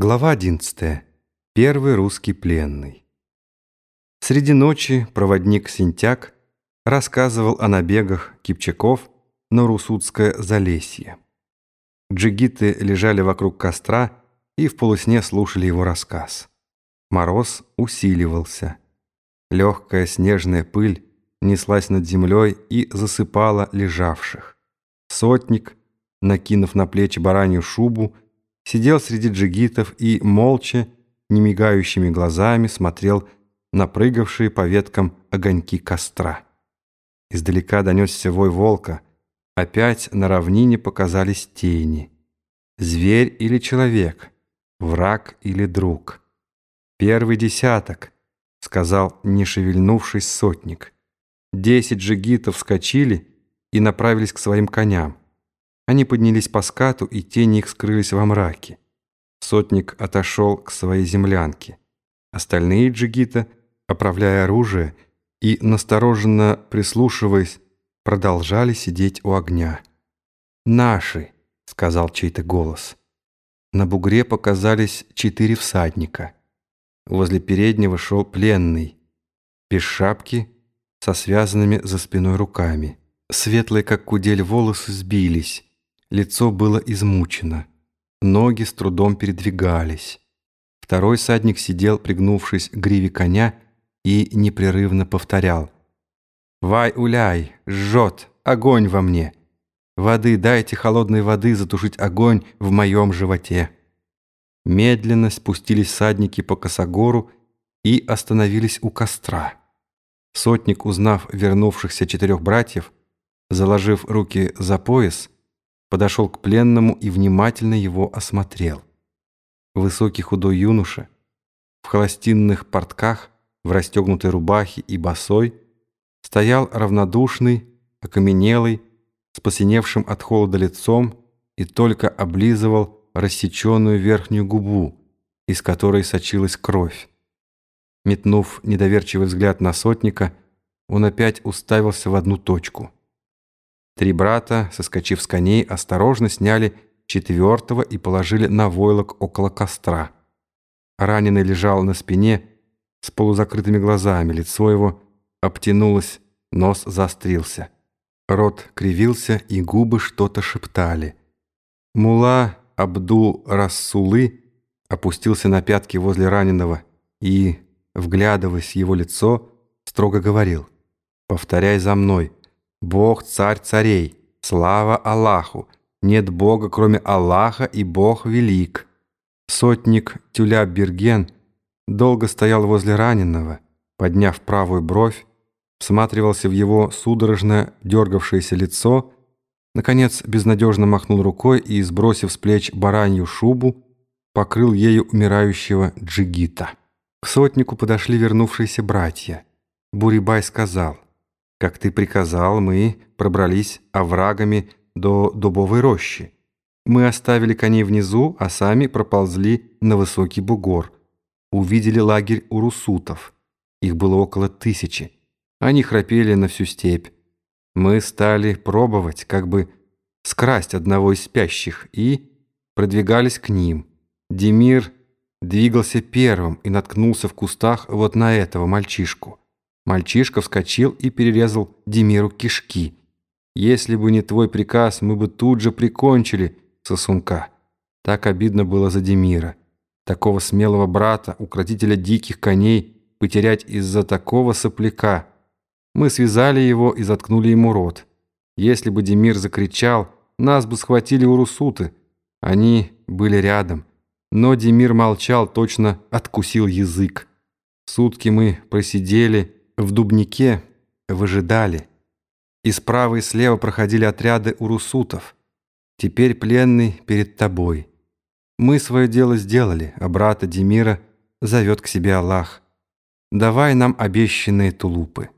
Глава 11. Первый русский пленный. Среди ночи проводник Синтяк рассказывал о набегах Кипчаков на Русудское Залесье. Джигиты лежали вокруг костра и в полусне слушали его рассказ. Мороз усиливался. Легкая снежная пыль неслась над землей и засыпала лежавших. Сотник, накинув на плечи баранью шубу, сидел среди джигитов и, молча, немигающими глазами смотрел на прыгавшие по веткам огоньки костра. Издалека донесся вой волка. Опять на равнине показались тени. Зверь или человек, враг или друг. «Первый десяток», — сказал, не шевельнувшись, сотник. Десять джигитов вскочили и направились к своим коням. Они поднялись по скату, и тени их скрылись во мраке. Сотник отошел к своей землянке. Остальные джигита, оправляя оружие и настороженно прислушиваясь, продолжали сидеть у огня. «Наши!» — сказал чей-то голос. На бугре показались четыре всадника. Возле переднего шел пленный, без шапки, со связанными за спиной руками. Светлые, как кудель, волосы сбились. Лицо было измучено. Ноги с трудом передвигались. Второй садник сидел, пригнувшись к гриве коня, и непрерывно повторял. «Вай-уляй! Жжет! Огонь во мне! Воды, дайте холодной воды затушить огонь в моем животе!» Медленно спустились садники по косогору и остановились у костра. Сотник, узнав вернувшихся четырех братьев, заложив руки за пояс, подошел к пленному и внимательно его осмотрел. Высокий худой юноша, в холостинных портках, в расстегнутой рубахе и босой, стоял равнодушный, окаменелый, с посиневшим от холода лицом и только облизывал рассеченную верхнюю губу, из которой сочилась кровь. Метнув недоверчивый взгляд на сотника, он опять уставился в одну точку — Три брата, соскочив с коней, осторожно сняли четвертого и положили на войлок около костра. Раненый лежал на спине с полузакрытыми глазами, лицо его обтянулось, нос заострился. Рот кривился, и губы что-то шептали. Мула Абду Рассулы опустился на пятки возле раненого и, вглядываясь в его лицо, строго говорил «Повторяй за мной». Бог царь царей, слава Аллаху, нет Бога, кроме Аллаха, и Бог велик. Сотник Тюля Берген долго стоял возле раненого, подняв правую бровь, всматривался в его судорожно дергавшееся лицо, наконец безнадежно махнул рукой и, сбросив с плеч баранью шубу, покрыл ею умирающего джигита. К сотнику подошли вернувшиеся братья. Бурибай сказал — как ты приказал, мы пробрались оврагами до дубовой рощи. Мы оставили коней внизу, а сами проползли на высокий бугор. Увидели лагерь урусутов. Их было около тысячи. Они храпели на всю степь. Мы стали пробовать, как бы скрасть одного из спящих, и продвигались к ним. Демир двигался первым и наткнулся в кустах вот на этого мальчишку. Мальчишка вскочил и перерезал Демиру кишки. «Если бы не твой приказ, мы бы тут же прикончили сосунка». Так обидно было за Демира. Такого смелого брата, укротителя диких коней, потерять из-за такого сопляка. Мы связали его и заткнули ему рот. Если бы Демир закричал, нас бы схватили урусуты. Они были рядом. Но Демир молчал, точно откусил язык. Сутки мы просидели, в Дубнике выжидали. И справа и слева проходили отряды урусутов. Теперь пленный перед тобой. Мы свое дело сделали, а брата Демира зовет к себе Аллах. Давай нам обещанные тулупы.